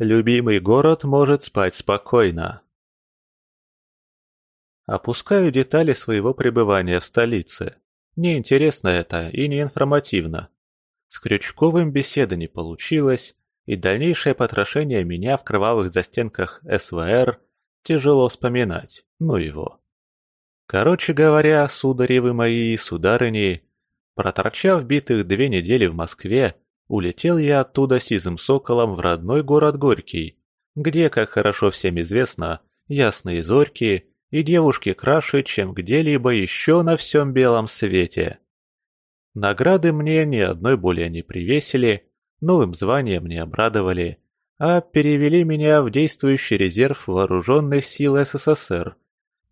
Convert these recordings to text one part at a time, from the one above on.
Любимый город может спать спокойно. Опускаю детали своего пребывания в столице. Неинтересно это и не информативно. С Крючковым беседа не получилось, и дальнейшее потрошение меня в кровавых застенках СВР тяжело вспоминать, ну его. Короче говоря, судари вы мои и сударыни, проторчав битых две недели в Москве, улетел я оттуда сизым соколом в родной город Горький, где, как хорошо всем известно, ясные зорьки и девушки краше, чем где-либо еще на всем белом свете. Награды мне ни одной более не привесили, новым званием не обрадовали, а перевели меня в действующий резерв вооруженных сил СССР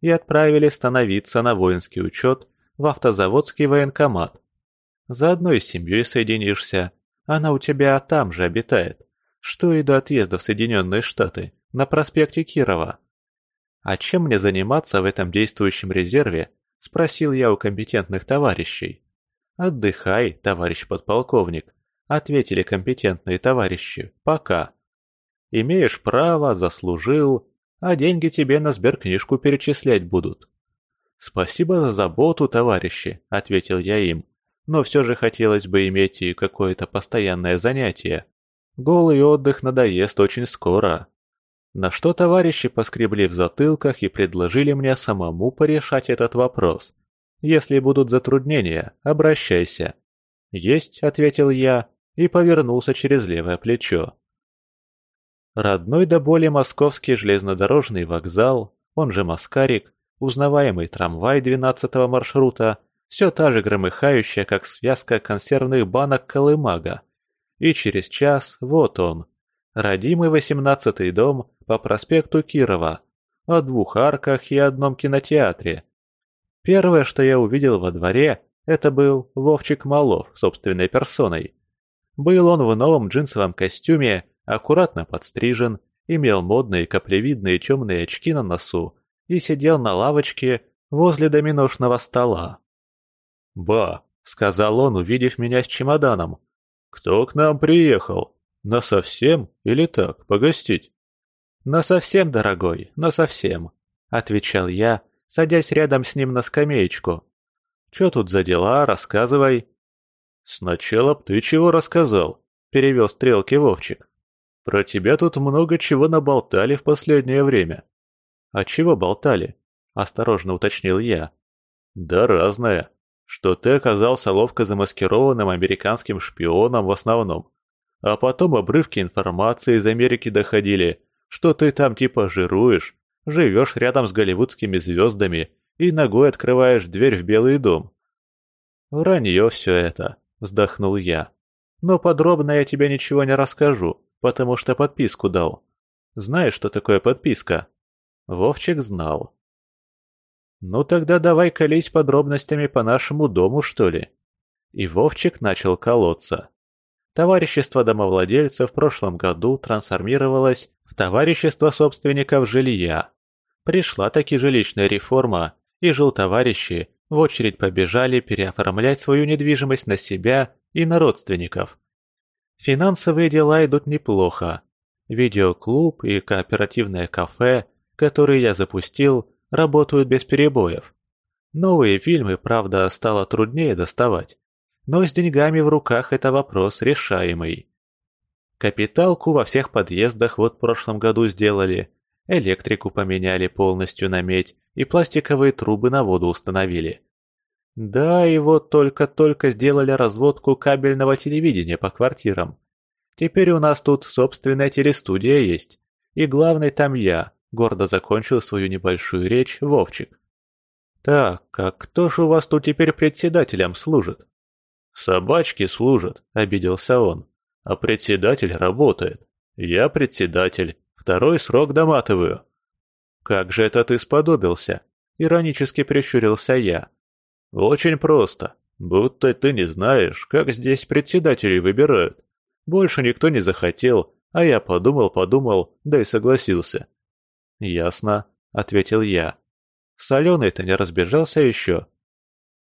и отправили становиться на воинский учет в автозаводский военкомат. Заодно и с семьей соединишься, она у тебя там же обитает, что и до отъезда в Соединенные Штаты, на проспекте Кирова. А чем мне заниматься в этом действующем резерве, спросил я у компетентных товарищей. «Отдыхай, товарищ подполковник», — ответили компетентные товарищи, — «пока». «Имеешь право, заслужил, а деньги тебе на сберкнижку перечислять будут». «Спасибо за заботу, товарищи», — ответил я им но все же хотелось бы иметь и какое-то постоянное занятие. Голый отдых надоест очень скоро. На что товарищи поскребли в затылках и предложили мне самому порешать этот вопрос. Если будут затруднения, обращайся. «Есть», — ответил я и повернулся через левое плечо. Родной до боли московский железнодорожный вокзал, он же Маскарик, узнаваемый трамвай 12 маршрута — все та же громыхающая, как связка консервных банок колымага. И через час вот он, родимый восемнадцатый дом по проспекту Кирова, о двух арках и одном кинотеатре. Первое, что я увидел во дворе, это был Вовчик Малов собственной персоной. Был он в новом джинсовом костюме, аккуратно подстрижен, имел модные каплевидные темные очки на носу и сидел на лавочке возле доминошного стола. «Ба», — сказал он, увидев меня с чемоданом. «Кто к нам приехал? Насовсем или так, погостить?» «Насовсем, дорогой, насовсем», — отвечал я, садясь рядом с ним на скамеечку. «Чё тут за дела, рассказывай». «Сначала б ты чего рассказал», — перевел стрелки Вовчик. «Про тебя тут много чего наболтали в последнее время». «А чего болтали?» — осторожно уточнил я. «Да разное», что ты оказался ловко замаскированным американским шпионом в основном. А потом обрывки информации из Америки доходили, что ты там типа жируешь, живешь рядом с голливудскими звездами и ногой открываешь дверь в Белый дом. Вранье все это, вздохнул я. Но подробно я тебе ничего не расскажу, потому что подписку дал. Знаешь, что такое подписка? Вовчик знал. «Ну тогда давай колись подробностями по нашему дому, что ли?» И Вовчик начал колоться. Товарищество домовладельцев в прошлом году трансформировалось в товарищество собственников жилья. Пришла таки жилищная реформа, и жилтоварищи в очередь побежали переоформлять свою недвижимость на себя и на родственников. Финансовые дела идут неплохо. Видеоклуб и кооперативное кафе, которые я запустил, работают без перебоев. Новые фильмы, правда, стало труднее доставать, но с деньгами в руках это вопрос решаемый. Капиталку во всех подъездах вот в прошлом году сделали, электрику поменяли полностью на медь и пластиковые трубы на воду установили. Да, и вот только-только сделали разводку кабельного телевидения по квартирам. Теперь у нас тут собственная телестудия есть, и главный там я, Гордо закончил свою небольшую речь Вовчик. «Так, а кто ж у вас тут теперь председателем служит?» «Собачки служат», — обиделся он. «А председатель работает. Я председатель. Второй срок доматываю». «Как же это ты сподобился?» — иронически прищурился я. «Очень просто. Будто ты не знаешь, как здесь председателей выбирают. Больше никто не захотел, а я подумал-подумал, да и согласился. «Ясно», — ответил я. «Соленый-то не разбежался еще?»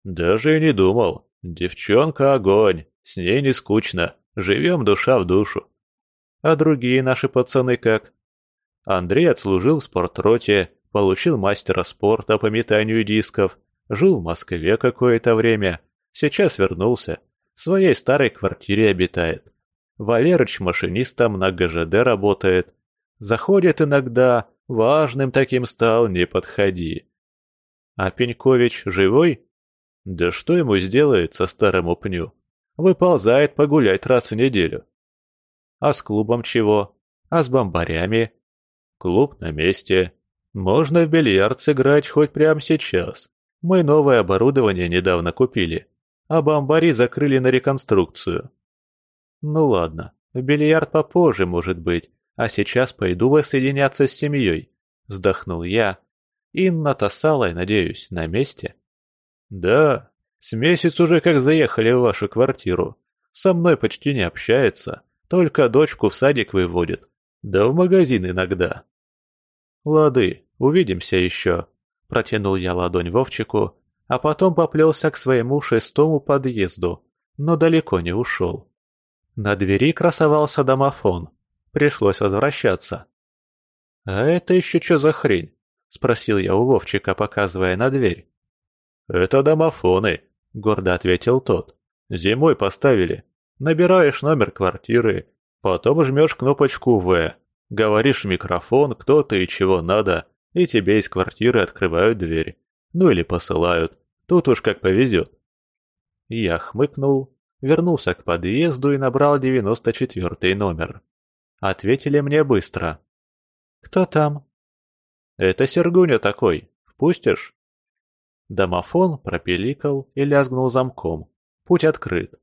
«Даже и не думал. Девчонка огонь, с ней не скучно, живем душа в душу». А другие наши пацаны как? Андрей отслужил в спортроте, получил мастера спорта по метанию дисков, жил в Москве какое-то время, сейчас вернулся, в своей старой квартире обитает. Валерыч машинистом на ГЖД работает. Заходит иногда, важным таким стал, не подходи. А Пенькович живой? Да что ему сделается старому пню? Выползает погулять раз в неделю. А с клубом чего? А с бомбарями? Клуб на месте. Можно в бильярд сыграть хоть прямо сейчас. Мы новое оборудование недавно купили, а бомбари закрыли на реконструкцию. Ну ладно, в бильярд попозже, может быть, а сейчас пойду воссоединяться с семьей. Вздохнул я. Инна-то надеюсь, на месте? Да, с месяц уже как заехали в вашу квартиру. Со мной почти не общается, только дочку в садик выводит. Да в магазин иногда. Лады, увидимся еще. Протянул я ладонь Вовчику, а потом поплелся к своему шестому подъезду, но далеко не ушел. На двери красовался домофон. Пришлось возвращаться. «А это еще что за хрень?» – спросил я у Вовчика, показывая на дверь. «Это домофоны», – гордо ответил тот. «Зимой поставили. Набираешь номер квартиры, потом жмешь кнопочку «В», говоришь в микрофон, кто ты и чего надо, и тебе из квартиры открывают дверь. Ну или посылают. Тут уж как повезет». Я хмыкнул, вернулся к подъезду и набрал девяносто четвертый номер. Ответили мне быстро. «Кто там?» «Это Сергуня такой. Впустишь?» Домофон пропеликал и лязгнул замком. Путь открыт.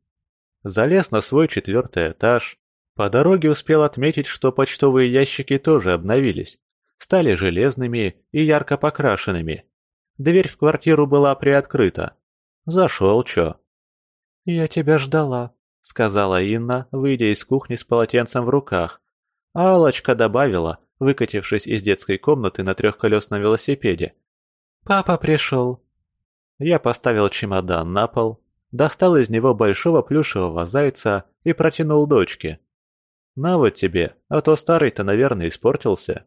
Залез на свой четвертый этаж. По дороге успел отметить, что почтовые ящики тоже обновились. Стали железными и ярко покрашенными. Дверь в квартиру была приоткрыта. Зашел чё. «Я тебя ждала», — сказала Инна, выйдя из кухни с полотенцем в руках. А Аллочка добавила, выкатившись из детской комнаты на трехколесном велосипеде. «Папа пришел». Я поставил чемодан на пол, достал из него большого плюшевого зайца и протянул дочке. «На вот тебе, а то старый-то, наверное, испортился».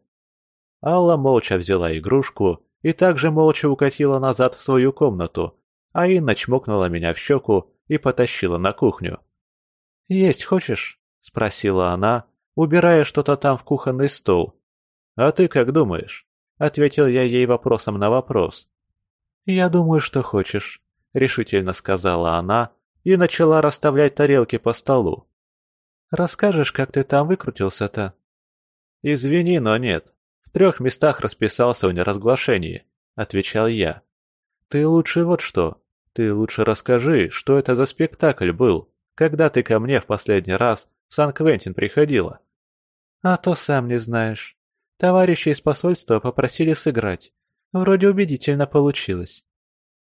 Алла молча взяла игрушку и также молча укатила назад в свою комнату, а Инна чмокнула меня в щеку и потащила на кухню. «Есть хочешь?» – спросила она, убирая что-то там в кухонный стол. «А ты как думаешь?» – ответил я ей вопросом на вопрос. «Я думаю, что хочешь», — решительно сказала она и начала расставлять тарелки по столу. «Расскажешь, как ты там выкрутился-то?» «Извини, но нет. В трех местах расписался о неразглашении», — отвечал я. «Ты лучше вот что. Ты лучше расскажи, что это за спектакль был, когда ты ко мне в последний раз в Сан-Квентин приходила». «А то сам не знаешь. Товарищи из посольства попросили сыграть. Вроде убедительно получилось.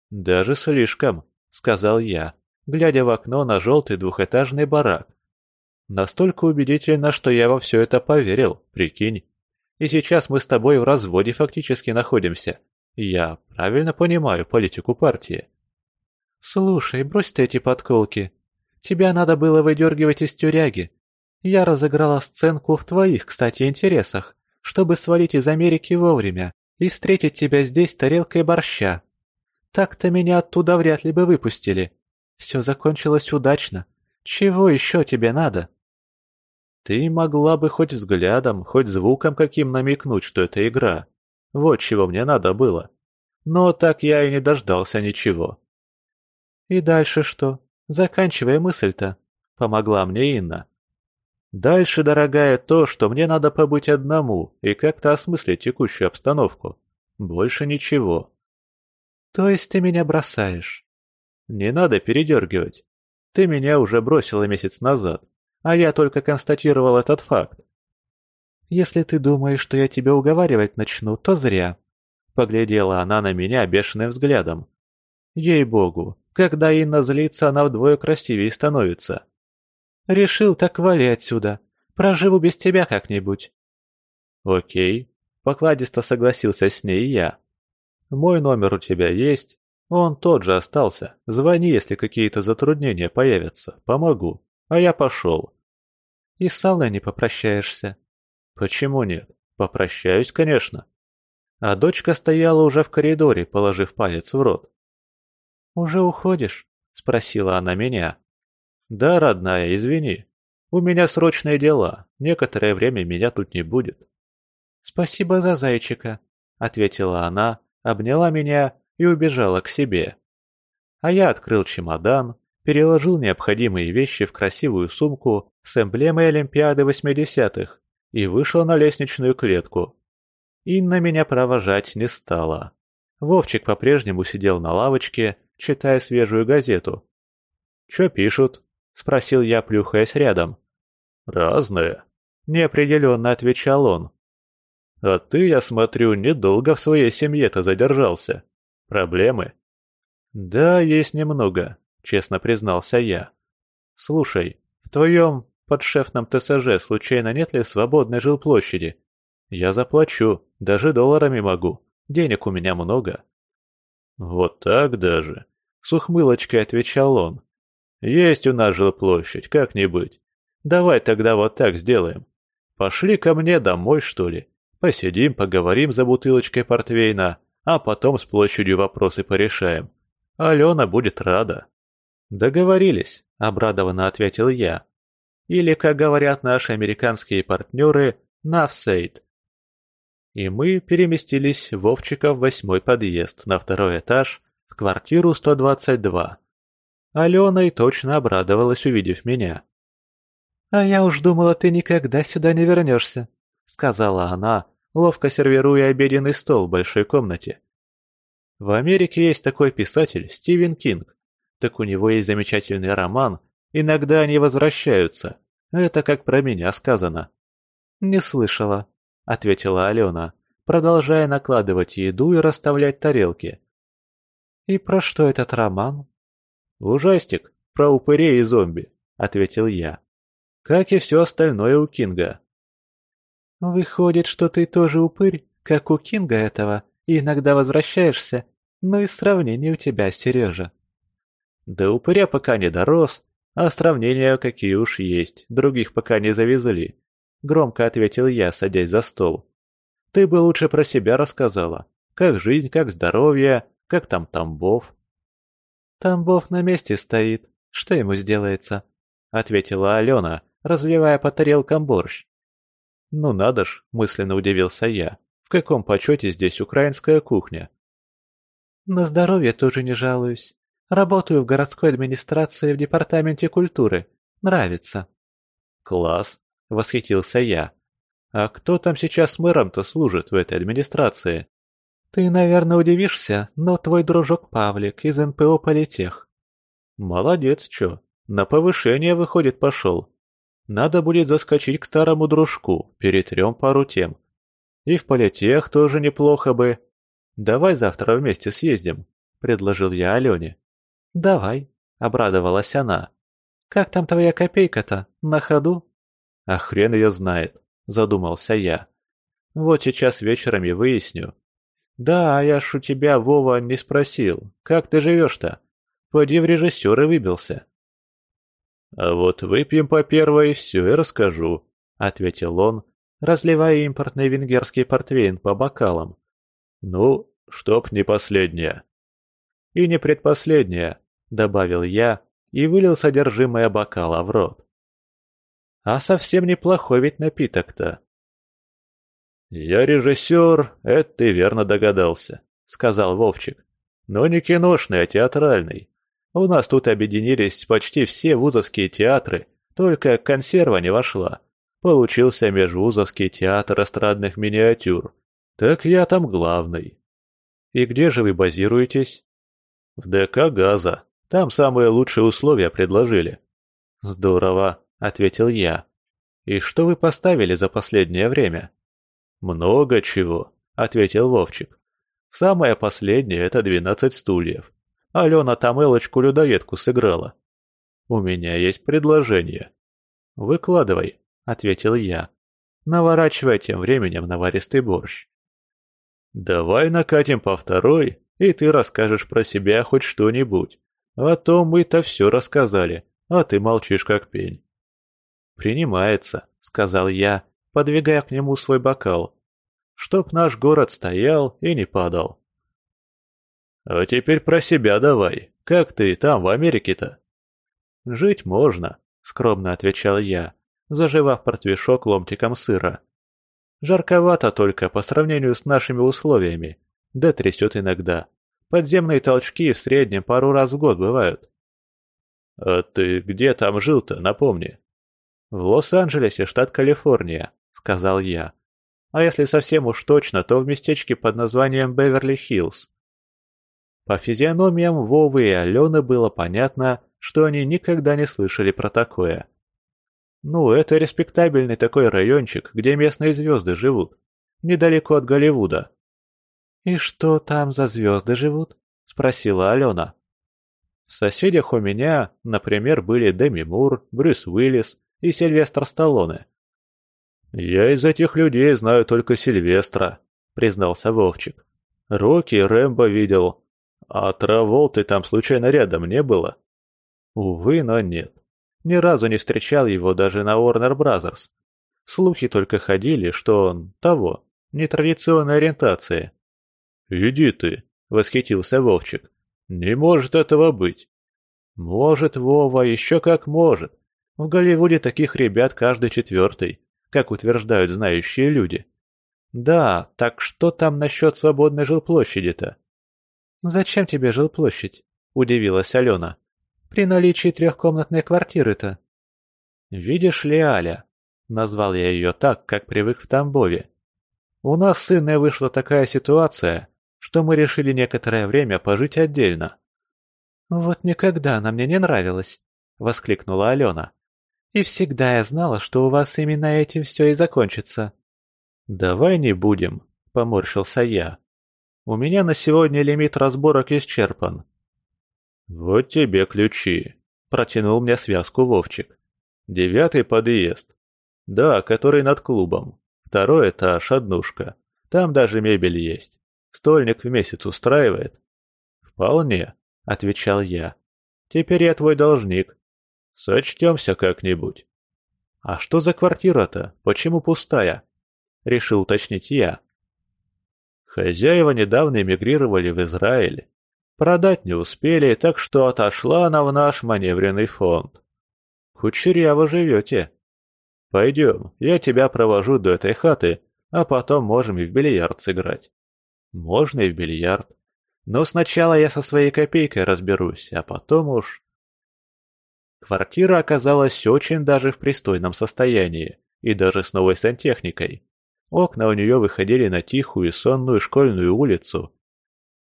«Даже слишком», — сказал я, глядя в окно на желтый двухэтажный барак. «Настолько убедительно, что я во все это поверил, прикинь. И сейчас мы с тобой в разводе фактически находимся. Я правильно понимаю политику партии?» «Слушай, брось ты эти подколки. Тебя надо было выдергивать из тюряги. Я разыграла сценку в твоих, кстати, интересах, чтобы свалить из Америки вовремя и встретить тебя здесь тарелкой борща. Так-то меня оттуда вряд ли бы выпустили. Все закончилось удачно. Чего еще тебе надо?» «Ты могла бы хоть взглядом, хоть звуком каким намекнуть, что это игра. Вот чего мне надо было. Но так я и не дождался ничего». «И дальше что? Заканчивай мысль-то», — помогла мне Инна. Дальше, дорогая, то, что мне надо побыть одному и как-то осмыслить текущую обстановку. Больше ничего. То есть ты меня бросаешь? Не надо передергивать. Ты меня уже бросила месяц назад, а я только констатировал этот факт. Если ты думаешь, что я тебя уговаривать начну, то зря. Поглядела она на меня бешеным взглядом. Ей-богу, когда Инна злится, она вдвое красивее становится. Решил, так вали отсюда. Проживу без тебя как-нибудь. Окей. Покладисто согласился с ней я. Мой номер у тебя есть. Он тот же остался. Звони, если какие-то затруднения появятся. Помогу. А я пошел. И с Аллой не попрощаешься. Почему нет? Попрощаюсь, конечно. А дочка стояла уже в коридоре, положив палец в рот. «Уже уходишь?» – спросила она меня. «Да, родная, извини. У меня срочные дела. Некоторое время меня тут не будет». «Спасибо за зайчика», – ответила она, обняла меня и убежала к себе. А я открыл чемодан, переложил необходимые вещи в красивую сумку с эмблемой Олимпиады 80-х и вышел на лестничную клетку. Инна меня провожать не стала. Вовчик по-прежнему сидел на лавочке, читая свежую газету. «Чё пишут?» – спросил я, плюхаясь рядом. «Разное», – неопределенно отвечал он. «А ты, я смотрю, недолго в своей семье-то задержался. Проблемы?» «Да, есть немного», – честно признался я. «Слушай, в твоем подшефном ТСЖ случайно нет ли свободной жилплощади? Я заплачу, даже долларами могу, денег у меня много». «Вот так даже?» – с ухмылочкой отвечал он. «Есть у нас жилплощадь, как не быть. Давай тогда вот так сделаем. Пошли ко мне домой, что ли. Посидим, поговорим за бутылочкой портвейна, а потом с площадью вопросы порешаем. Алена будет рада». «Договорились», – обрадованно ответил я. «Или, как говорят наши американские партнеры, «нассейд». И мы переместились Вовчика в восьмой подъезд на второй этаж в квартиру 122. Алена и точно обрадовалась, увидев меня. «А я уж думала, ты никогда сюда не вернешься», — сказала она, ловко сервируя обеденный стол в большой комнате. В Америке есть такой писатель Стивен Кинг. Так у него есть замечательный роман «Иногда они возвращаются». Это как про меня сказано. «Не слышала», — ответила Алена, продолжая накладывать еду и расставлять тарелки. «И про что этот роман?» «Ужастик, про упырей и зомби», — ответил я. «Как и все остальное у Кинга». «Выходит, что ты тоже упырь, как у Кинга этого, и иногда возвращаешься, но и сравнение у тебя, Сережа». «Да упыря пока не дорос, а сравнения какие уж есть, других пока не завезли», — громко ответил я, садясь за стол. «Ты бы лучше про себя рассказала. Как жизнь, как здоровье, как там Тамбов». «Тамбов на месте стоит. Что ему сделается?» — ответила Алена, разливая по тарелкам борщ. «Ну надо ж», — мысленно удивился я. «В каком почете здесь украинская кухня?» «На здоровье тоже не жалуюсь. Работаю в городской администрации в департаменте культуры. Нравится». «Класс», — восхитился я. «А кто там сейчас мэром-то служит в этой администрации?» «Ты, наверное, удивишься, но твой дружок Павлик из НПО Политех». «Молодец, чё. На повышение, выходит, пошел. Надо будет заскочить к старому дружку, перетрем пару тем. И в Политех тоже неплохо бы. Давай завтра вместе съездим», — предложил я Алене. «Давай», — обрадовалась она. «Как там твоя копейка-то? На ходу?» «А хрен ее знает», — задумался я. «Вот сейчас вечером и выясню, «Да, я ж у тебя, Вова, не спросил, как ты живешь-то? Поди в режиссеры выбился». «А вот выпьем по первой, все и расскажу», — ответил он, разливая импортный венгерский портвейн по бокалам. «Ну, чтоб не последняя». «И не предпоследняя», — добавил я и вылил содержимое бокала в рот. «А совсем неплохой ведь напиток-то. «Я режиссер, это ты верно догадался», — сказал Вовчик. «Но не киношный, а театральный. У нас тут объединились почти все вузовские театры, только консерва не вошла. Получился межвузовский театр эстрадных миниатюр. Так я там главный». «И где же вы базируетесь?» «В ДК «Газа». Там самые лучшие условия предложили». «Здорово», — ответил я. «И что вы поставили за последнее время?» «Много чего», — ответил Вовчик. «Самое последнее — это двенадцать стульев. Алена там Элочку-людоедку сыграла. У меня есть предложение». «Выкладывай», — ответил я, наворачивая тем временем наваристый борщ. «Давай накатим по второй, и ты расскажешь про себя хоть что-нибудь. А то мы-то все рассказали, а ты молчишь как пень». «Принимается», — сказал я, подвигая к нему свой бокал. «Чтоб наш город стоял и не падал». «А теперь про себя давай. Как ты там, в Америке-то?» «Жить можно», — скромно отвечал я, заживав портвишок ломтиком сыра. «Жарковато только по сравнению с нашими условиями, да трясет иногда. Подземные толчки в среднем пару раз в год бывают». «А ты где там жил-то, напомни?» «В Лос-Анджелесе, штат Калифорния», — сказал я. «А если совсем уж точно, то в местечке под названием Беверли-Хиллз». По физиономиям Вовы и Алены было понятно, что они никогда не слышали про такое. Ну, это респектабельный такой райончик, где местные звезды живут. Недалеко от Голливуда. «И что там за звезды живут?» – спросила Алена. В соседях у меня, например, были Деми Мур, Брюс Уиллис и Сильвестр Сталлоне. «Я из этих людей знаю только Сильвестра», – признался Вовчик. «Рокки Рэмбо видел. А Траволты там случайно рядом не было?» Увы, но нет. Ни разу не встречал его даже на Warner Brothers. Слухи только ходили, что он того, нетрадиционной ориентации. «Иди ты», — восхитился Вовчик. «Не может этого быть». «Может, Вова, еще как может. В Голливуде таких ребят каждый четвертый, как утверждают знающие люди. Да, так что там насчет свободной жилплощади-то?» «Зачем тебе жилплощадь?» – удивилась Алена при наличии трехкомнатной квартиры-то?» «Видишь ли, Аля?» — назвал я ее так, как привык в Тамбове. «У нас с Инной вышла такая ситуация, что мы решили некоторое время пожить отдельно». «Вот никогда она мне не нравилась», — воскликнула Алена. «И всегда я знала, что у вас именно этим все и закончится». «Давай не будем», — поморщился я. «У меня на сегодня лимит разборок исчерпан. «Вот тебе ключи», – протянул мне связку Вовчик. «Девятый подъезд. Да, который над клубом. Второй этаж, однушка. Там даже мебель есть. Стольник в месяц устраивает?» «Вполне», – отвечал я. «Теперь я твой должник. Сочтемся как-нибудь». «А что за квартира-то? Почему пустая?» – решил уточнить я. Хозяева недавно эмигрировали в Израиль Продать не успели, так что отошла она в наш маневренный фонд. Кучеряво живете. Пойдем, я тебя провожу до этой хаты, а потом можем и в бильярд сыграть. Можно и в бильярд. Но сначала я со своей копейкой разберусь, а потом уж... Квартира оказалась очень даже в пристойном состоянии, и даже с новой сантехникой. Окна у нее выходили на тихую и сонную школьную улицу,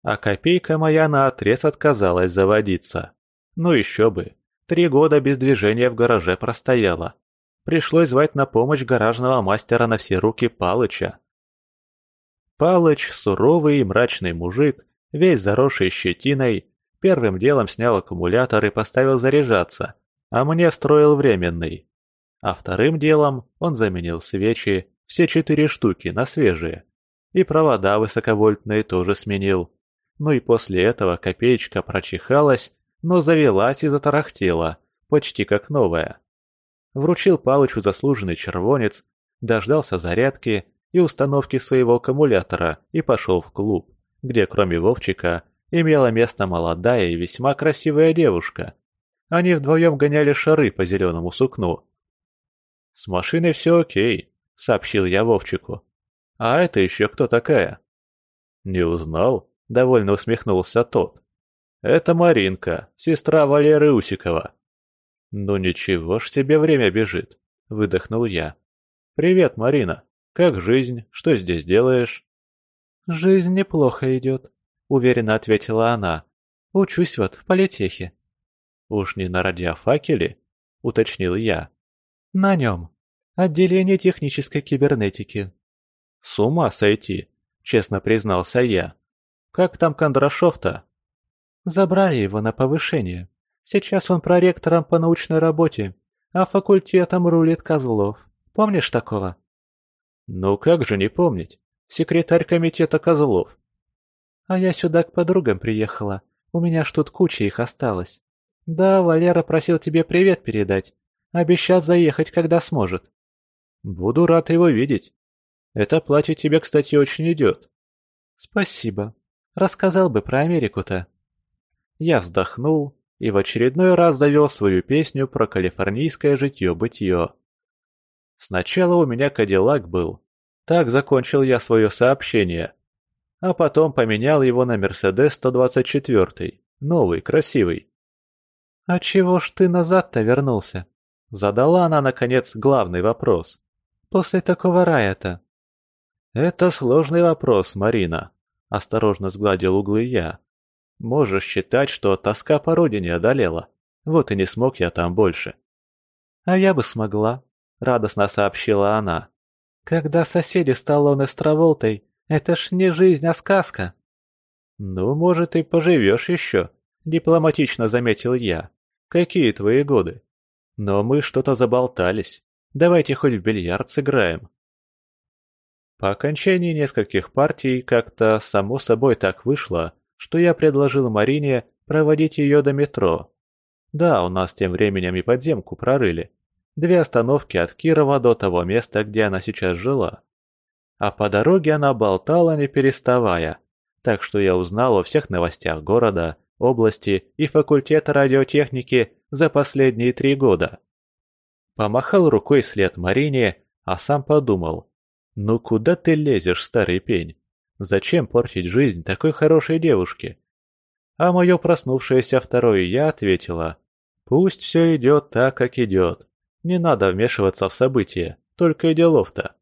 а копейка моя наотрез отказалась заводиться. Ну еще бы, три года без движения в гараже простояла. Пришлось звать на помощь гаражного мастера на все руки Палыча. Палыч, суровый и мрачный мужик, весь заросший щетиной, первым делом снял аккумулятор и поставил заряжаться, а мне строил временный. А вторым делом он заменил свечи, все четыре штуки, на свежие. И провода высоковольтные тоже сменил. Ну и после этого копеечка прочихалась, но завелась и затарахтела, почти как новая. Вручил Палычу заслуженный червонец, дождался зарядки и установки своего аккумулятора и пошел в клуб, где кроме Вовчика имела место молодая и весьма красивая девушка. Они вдвоем гоняли шары по зеленому сукну. «С машиной все окей», — сообщил я Вовчику. «А это еще кто такая?» «Не узнал?» — довольно усмехнулся тот. «Это Маринка, сестра Валеры Усикова». «Ну ничего ж тебе время бежит», — выдохнул я. «Привет, Марина. Как жизнь? Что здесь делаешь?» «Жизнь неплохо идет», — уверенно ответила она. «Учусь вот в политехе». «Уж не на радиофакеле?» — уточнил я. «На нем. Отделение технической кибернетики». «С ума сойти», — честно признался я. Как там Кондрашов-то?» «Забрали его на повышение. Сейчас он проректором по научной работе, а факультетом рулит Козлов. Помнишь такого?» «Ну как же не помнить? Секретарь комитета Козлов». «А я сюда к подругам приехала. У меня ж тут куча их осталось. Да, Валера просил тебе привет передать. Обещал заехать, когда сможет». «Буду рад его видеть. Это платье тебе, кстати, очень идет». «Спасибо. Рассказал бы про Америку-то». Я вздохнул и в очередной раз завел свою песню про калифорнийское житье-бытие. Сначала у меня Кадиллак был. Так закончил я свое сообщение. А потом поменял его на Мерседес 124, новый, красивый. «А чего ж ты назад-то вернулся?» Задала она, наконец, главный вопрос. «После такого рая-то?» «Это сложный вопрос, Марина», — осторожно сгладил углы я. «Можешь считать, что тоска по родине одолела. Вот и не смог я там больше». «А я бы смогла», — радостно сообщила она. «Когда соседи Сталлоне с Траволтой, это ж не жизнь, а сказка». «Ну, может, и поживешь еще», — дипломатично заметил я. «Какие твои годы?» Но мы что-то заболтались. Давайте хоть в бильярд сыграем. По окончании нескольких партий как-то само собой так вышло, что я предложил Марине проводить ее до метро. Да, у нас тем временем и подземку прорыли. Две остановки от Кирова до того места, где она сейчас жила. А по дороге она болтала не переставая, так что я узнал о всех новостях города, области и факультета радиотехники за последние три года. Помахал рукой след Марине, а сам подумал. «Ну куда ты лезешь, старый пень? Зачем портить жизнь такой хорошей девушке?» А мое проснувшееся второе «я» ответила. «Пусть все идет так, как идет. Не надо вмешиваться в события, только и делов-то».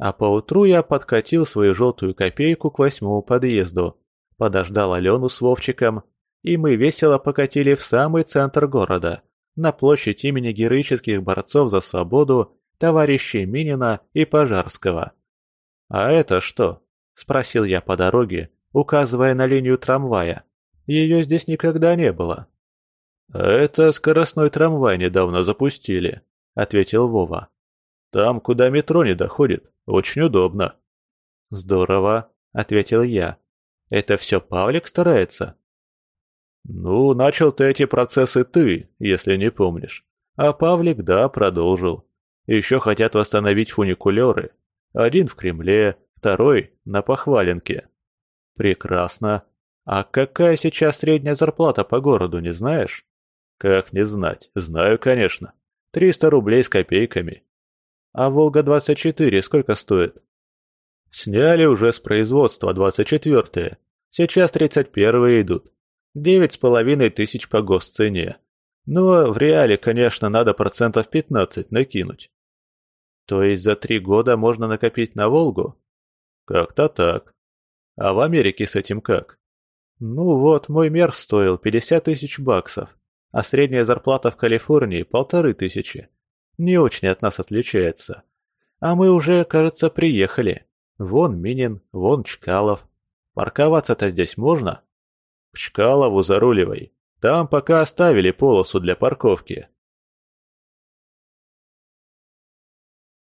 А поутру я подкатил свою желтую копейку к восьмому подъезду, подождал Алену с Вовчиком, и мы весело покатили в самый центр города, на площадь имени героических борцов за свободу товарищей Минина и Пожарского. «А это что?» – спросил я по дороге, указывая на линию трамвая. Ее здесь никогда не было. «Это скоростной трамвай недавно запустили», – ответил Вова. «Там, куда метро не доходит, очень удобно». «Здорово», – ответил я. «Это все Павлик старается?» «Ну, начал ты эти процессы ты, если не помнишь. А Павлик, да, продолжил. Еще хотят восстановить фуникулеры. Один в Кремле, второй на Похваленке. Прекрасно. А какая сейчас средняя зарплата по городу, не знаешь? Как не знать? Знаю, конечно. 300 рублей с копейками. А Волга-24 сколько стоит? Сняли уже с производства 24-е. Сейчас 31-е идут. Девять с половиной тысяч по госцене. Но в реале, конечно, надо процентов пятнадцать накинуть. То есть за три года можно накопить на Волгу? Как-то так. А в Америке с этим как? Ну вот, мой мер стоил 50 тысяч баксов, а средняя зарплата в Калифорнии полторы тысячи. Не очень от нас отличается. А мы уже, кажется, приехали. Вон Минин, вон Чкалов. Парковаться-то здесь можно? К Чкалову заруливай. Там пока оставили полосу для парковки.